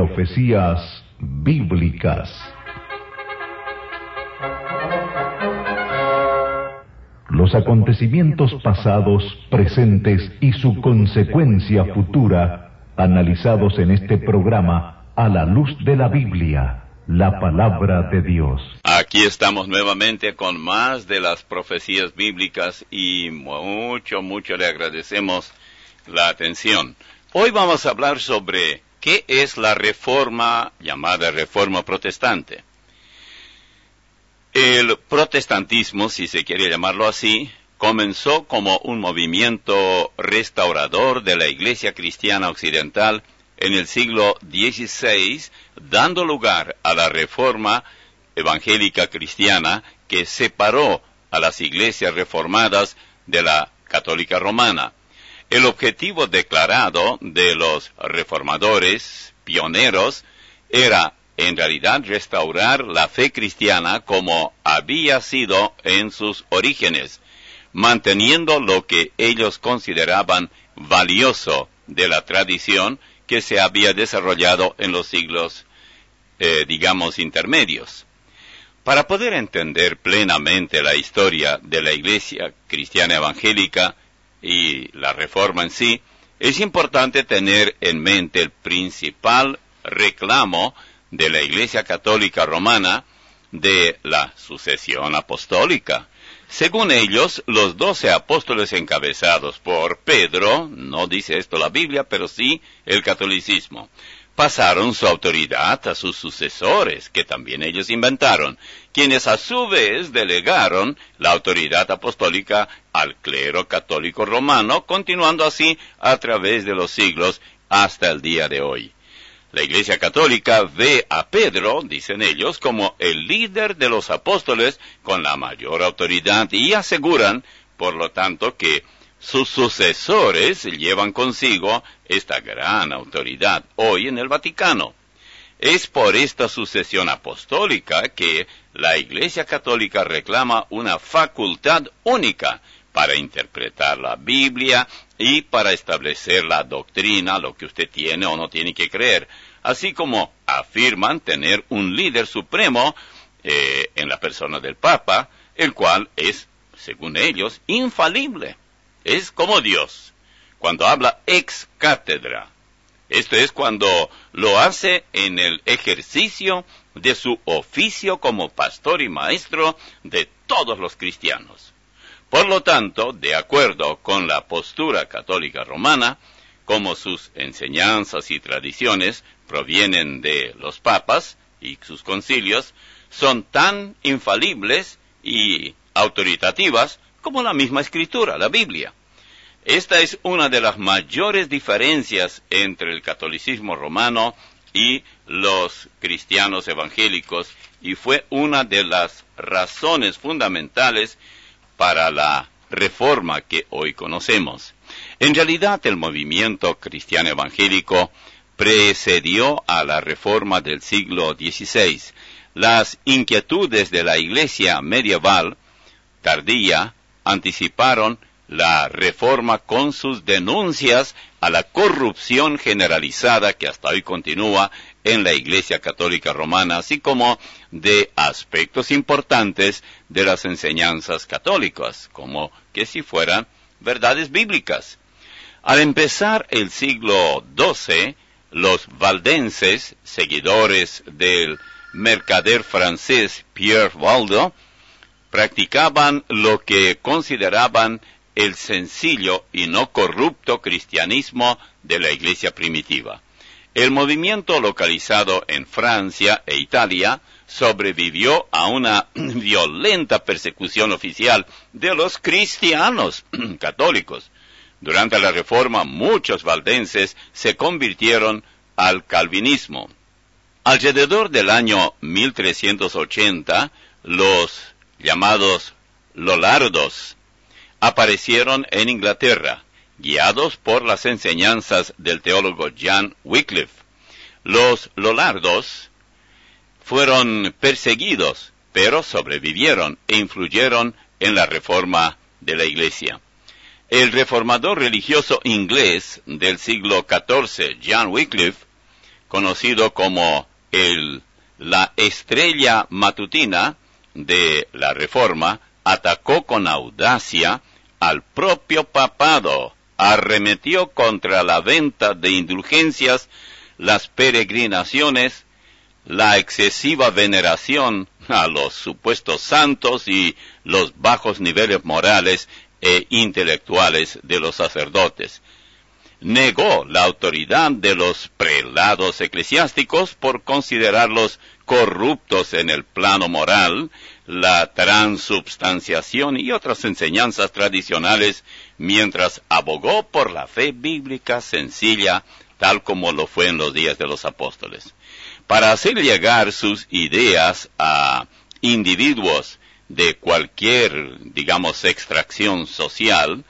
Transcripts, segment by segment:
Profecías bíblicas. Los acontecimientos pasados, presentes y su consecuencia futura, analizados en este programa a la luz de la Biblia, la palabra de Dios. Aquí estamos nuevamente con más de las profecías bíblicas y mucho, mucho le agradecemos la atención. Hoy vamos a hablar sobre qué es la reforma llamada reforma protestante. El protestantismo, si se quiere llamarlo así, comenzó como un movimiento restaurador de la Iglesia cristiana occidental en el siglo XVI, dando lugar a la reforma evangélica cristiana que separó a las iglesias reformadas de la católica romana. El objetivo declarado de los reformadores pioneros era en realidad restaurar la fe cristiana como había sido en sus orígenes, manteniendo lo que ellos consideraban valioso de la tradición que se había desarrollado en los siglos, eh, digamos, intermedios. Para poder entender plenamente la historia de la Iglesia cristiana evangélica, y la reforma en sí, es importante tener en mente el principal reclamo de la Iglesia Católica Romana de la sucesión apostólica. Según ellos, los doce apóstoles encabezados por Pedro, no dice esto la Biblia, pero sí el catolicismo, pasaron su autoridad a sus sucesores, que también ellos inventaron, quienes a su vez delegaron la autoridad apostólica al clero católico romano, continuando así a través de los siglos hasta el día de hoy. La Iglesia Católica ve a Pedro, dicen ellos, como el líder de los apóstoles con la mayor autoridad y aseguran, por lo tanto, que sus sucesores llevan consigo esta gran autoridad hoy en el Vaticano. Es por esta sucesión apostólica que la Iglesia Católica reclama una facultad única para interpretar la Biblia y para establecer la doctrina, lo que usted tiene o no tiene que creer, así como afirman tener un líder supremo eh, en la persona del Papa, el cual es, según ellos, infalible. Es como Dios, cuando habla ex cátedra. Esto es cuando lo hace en el ejercicio de su oficio como pastor y maestro de todos los cristianos. Por lo tanto, de acuerdo con la postura católica romana, como sus enseñanzas y tradiciones provienen de los papas y sus concilios, son tan infalibles y autoritativas como la misma escritura, la Biblia. Esta es una de las mayores diferencias entre el catolicismo romano y los cristianos evangélicos y fue una de las razones fundamentales para la reforma que hoy conocemos. En realidad el movimiento cristiano evangélico precedió a la reforma del siglo XVI. Las inquietudes de la iglesia medieval tardía anticiparon la reforma con sus denuncias a la corrupción generalizada que hasta hoy continúa en la Iglesia Católica Romana, así como de aspectos importantes de las enseñanzas católicas, como que si fueran verdades bíblicas. Al empezar el siglo XII, los valdenses, seguidores del mercader francés Pierre Waldo, practicaban lo que consideraban el sencillo y no corrupto cristianismo de la iglesia primitiva. El movimiento localizado en Francia e Italia sobrevivió a una violenta persecución oficial de los cristianos católicos. Durante la Reforma muchos valdenses se convirtieron al calvinismo. Alrededor del año 1380, los llamados Lolardos aparecieron en Inglaterra, guiados por las enseñanzas del teólogo John Wycliffe. Los Lolardos fueron perseguidos, pero sobrevivieron e influyeron en la reforma de la Iglesia. El reformador religioso inglés del siglo XIV, John Wycliffe, conocido como el, la estrella matutina de la Reforma, atacó con audacia al propio papado, arremetió contra la venta de indulgencias, las peregrinaciones, la excesiva veneración a los supuestos santos y los bajos niveles morales e intelectuales de los sacerdotes. Negó la autoridad de los prelados eclesiásticos por considerarlos corruptos en el plano moral, la transubstanciación y otras enseñanzas tradicionales, mientras abogó por la fe bíblica sencilla, tal como lo fue en los días de los apóstoles. Para hacer llegar sus ideas a individuos de cualquier, digamos, extracción social,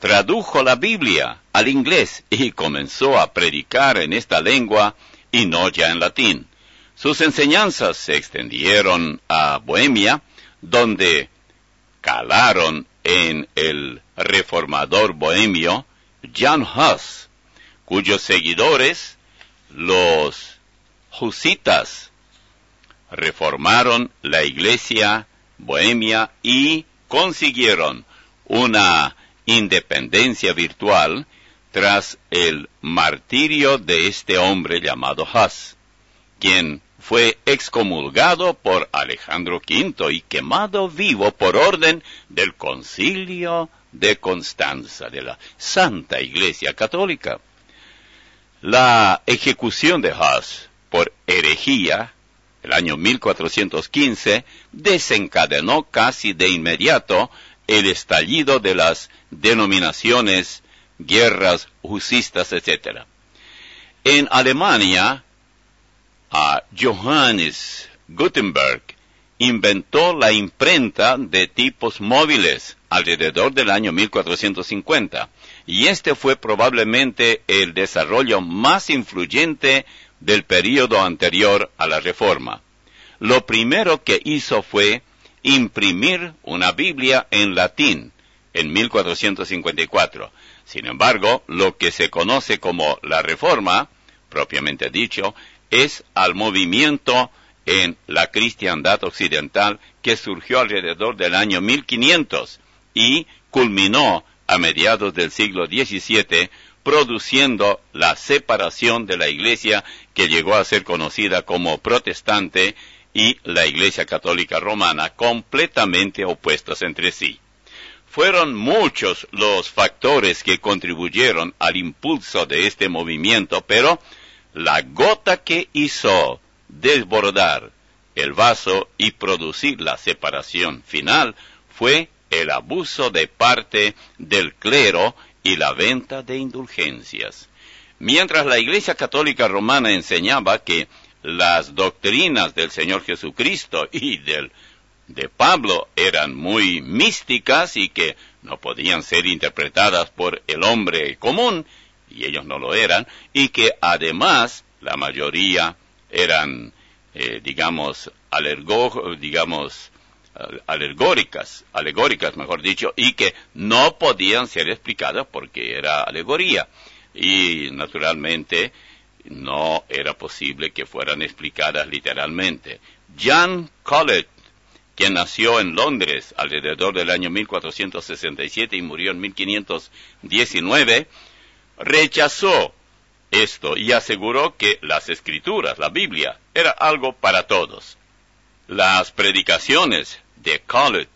tradujo la Biblia al inglés y comenzó a predicar en esta lengua y no ya en latín. Sus enseñanzas se extendieron a Bohemia, donde calaron en el reformador bohemio Jan Hus, cuyos seguidores, los husitas, reformaron la iglesia Bohemia y consiguieron una independencia virtual tras el martirio de este hombre llamado Huss, quien fue excomulgado por Alejandro V y quemado vivo por orden del concilio de Constanza de la Santa Iglesia Católica. La ejecución de Huss por herejía el año 1415, desencadenó casi de inmediato el estallido de las denominaciones, guerras, jusistas, etc. En Alemania, a Johannes Gutenberg inventó la imprenta de tipos móviles alrededor del año 1450, y este fue probablemente el desarrollo más influyente del período anterior a la Reforma. Lo primero que hizo fue imprimir una Biblia en latín en 1454. Sin embargo, lo que se conoce como la Reforma, propiamente dicho, es al movimiento en la cristiandad occidental que surgió alrededor del año 1500 y culminó a mediados del siglo XVII produciendo la separación de la Iglesia que llegó a ser conocida como protestante y la Iglesia Católica Romana completamente opuestas entre sí. Fueron muchos los factores que contribuyeron al impulso de este movimiento, pero la gota que hizo desbordar el vaso y producir la separación final fue el abuso de parte del clero y la venta de indulgencias. Mientras la Iglesia Católica Romana enseñaba que las doctrinas del Señor Jesucristo y del de Pablo eran muy místicas y que no podían ser interpretadas por el hombre común, y ellos no lo eran, y que además la mayoría eran, eh, digamos, alergó, digamos, alegóricas, alegóricas, mejor dicho, y que no podían ser explicadas porque era alegoría. Y naturalmente no era posible que fueran explicadas literalmente. Jan Collett, quien nació en Londres alrededor del año 1467 y murió en 1519, rechazó esto y aseguró que las escrituras, la Biblia, era algo para todos. Las predicaciones de Collett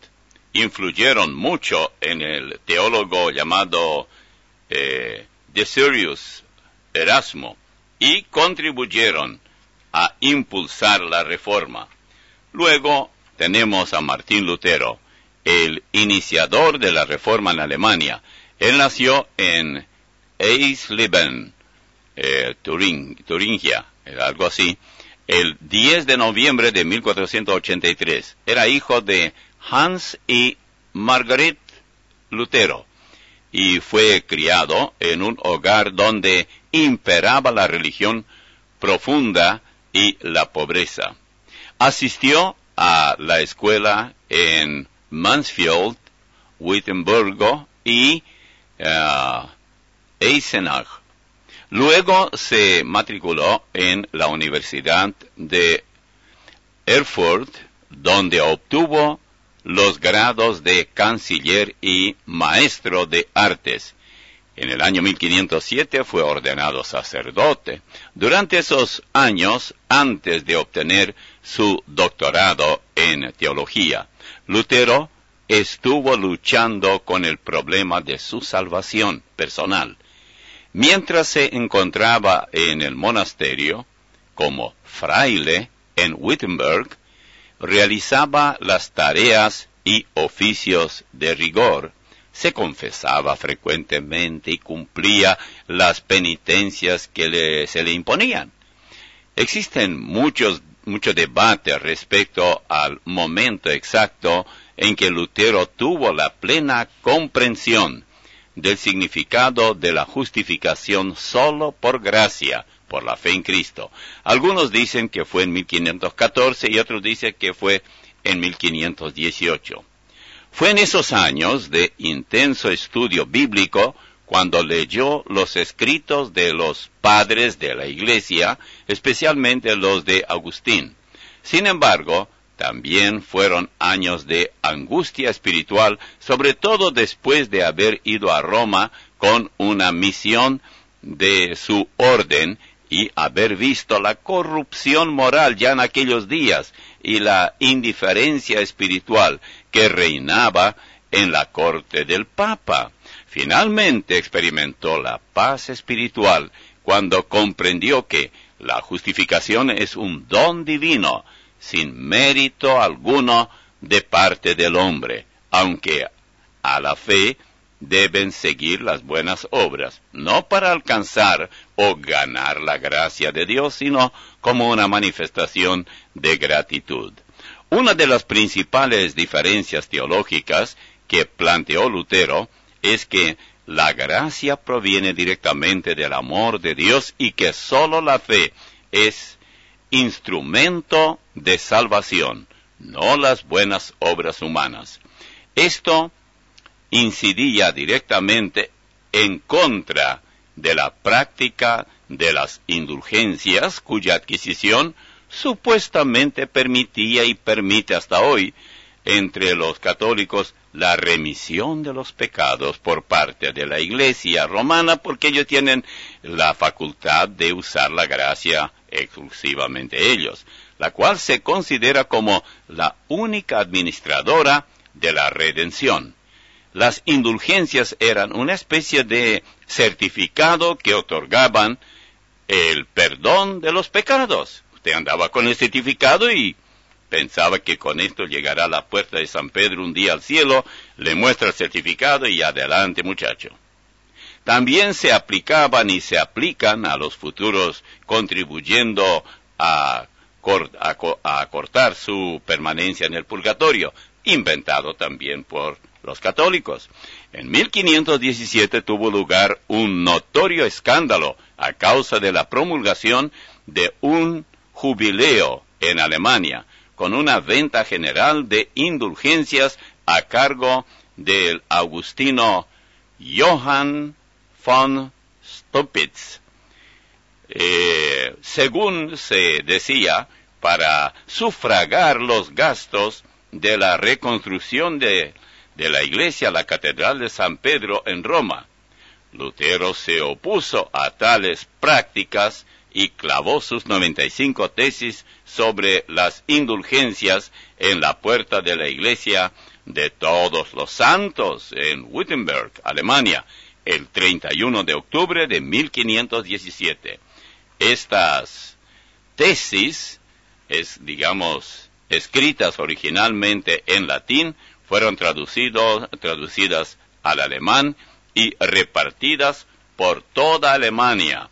influyeron mucho en el teólogo llamado eh, Desiderius Erasmo y contribuyeron a impulsar la reforma. Luego tenemos a Martín Lutero, el iniciador de la reforma en Alemania. Él nació en Eisleben, eh, Turingia, algo así, el 10 de noviembre de 1483. Era hijo de Hans y Margaret Lutero y fue criado en un hogar donde imperaba la religión profunda y la pobreza. Asistió a la escuela en Mansfield, Wittenbergo y uh, Eisenach. Luego se matriculó en la Universidad de Erfurt, donde obtuvo los grados de canciller y maestro de artes. En el año 1507 fue ordenado sacerdote. Durante esos años, antes de obtener su doctorado en teología, Lutero estuvo luchando con el problema de su salvación personal. Mientras se encontraba en el monasterio, como fraile en Wittenberg, realizaba las tareas y oficios de rigor, se confesaba frecuentemente y cumplía las penitencias que se le imponían. Existen muchos, mucho debate respecto al momento exacto en que Lutero tuvo la plena comprensión del significado de la justificación solo por gracia, por la fe en Cristo. Algunos dicen que fue en 1514 y otros dicen que fue en 1518. Fue en esos años de intenso estudio bíblico cuando leyó los escritos de los padres de la Iglesia, especialmente los de Agustín. Sin embargo, también fueron años de angustia espiritual, sobre todo después de haber ido a Roma con una misión de su orden y haber visto la corrupción moral ya en aquellos días y la indiferencia espiritual que reinaba en la corte del Papa. Finalmente experimentó la paz espiritual cuando comprendió que la justificación es un don divino, sin mérito alguno de parte del hombre, aunque a la fe deben seguir las buenas obras, no para alcanzar o ganar la gracia de Dios, sino como una manifestación de gratitud. Una de las principales diferencias teológicas que planteó Lutero es que la gracia proviene directamente del amor de Dios y que sólo la fe es instrumento de salvación, no las buenas obras humanas. Esto incidía directamente en contra de la práctica de las indulgencias cuya adquisición supuestamente permitía y permite hasta hoy entre los católicos la remisión de los pecados por parte de la Iglesia romana porque ellos tienen la facultad de usar la gracia exclusivamente ellos, la cual se considera como la única administradora de la redención las indulgencias eran una especie de certificado que otorgaban el perdón de los pecados. Usted andaba con el certificado y pensaba que con esto llegará a la puerta de San Pedro un día al cielo, le muestra el certificado y adelante muchacho. También se aplicaban y se aplican a los futuros contribuyendo a, a cortar su permanencia en el purgatorio, inventado también por los católicos. En 1517 tuvo lugar un notorio escándalo a causa de la promulgación de un jubileo en Alemania, con una venta general de indulgencias a cargo del agustino Johann von Stupitz. Eh, según se decía, para sufragar los gastos de la reconstrucción de de la iglesia la Catedral de San Pedro en Roma. Lutero se opuso a tales prácticas y clavó sus 95 tesis sobre las indulgencias en la puerta de la iglesia de todos los santos en Wittenberg, Alemania, el 31 de octubre de 1517. Estas tesis, es, digamos, escritas originalmente en latín, fueron traducidas al alemán y repartidas por toda Alemania,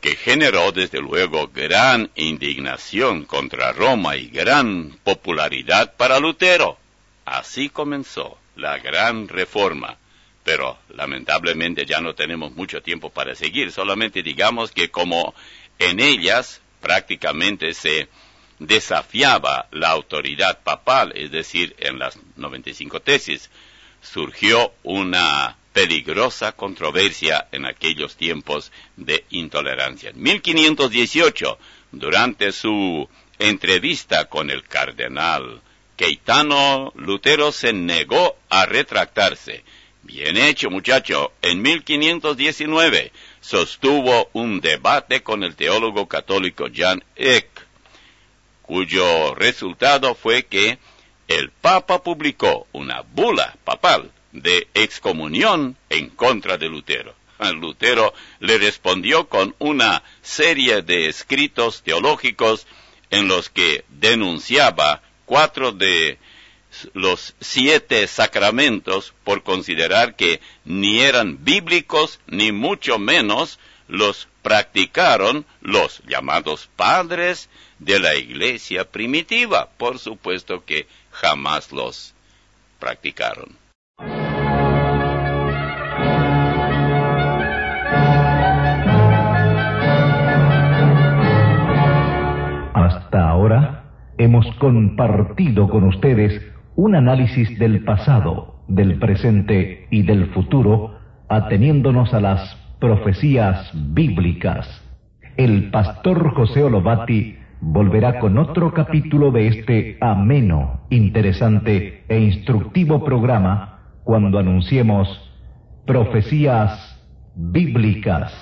que generó desde luego gran indignación contra Roma y gran popularidad para Lutero. Así comenzó la gran reforma, pero lamentablemente ya no tenemos mucho tiempo para seguir, solamente digamos que como en ellas prácticamente se desafiaba la autoridad papal, es decir, en las 95 tesis, surgió una peligrosa controversia en aquellos tiempos de intolerancia. En 1518, durante su entrevista con el cardenal Keitano, Lutero se negó a retractarse. Bien hecho, muchacho. En 1519 sostuvo un debate con el teólogo católico Jan Eck, cuyo resultado fue que el Papa publicó una bula papal de excomunión en contra de Lutero. Lutero le respondió con una serie de escritos teológicos en los que denunciaba cuatro de los siete sacramentos por considerar que ni eran bíblicos ni mucho menos los practicaron los llamados padres de la iglesia primitiva. Por supuesto que jamás los practicaron. Ahora hemos compartido con ustedes un análisis del pasado, del presente y del futuro, ateniéndonos a las profecías bíblicas. El pastor José Olobati volverá con otro capítulo de este ameno, interesante e instructivo programa cuando anunciemos profecías bíblicas.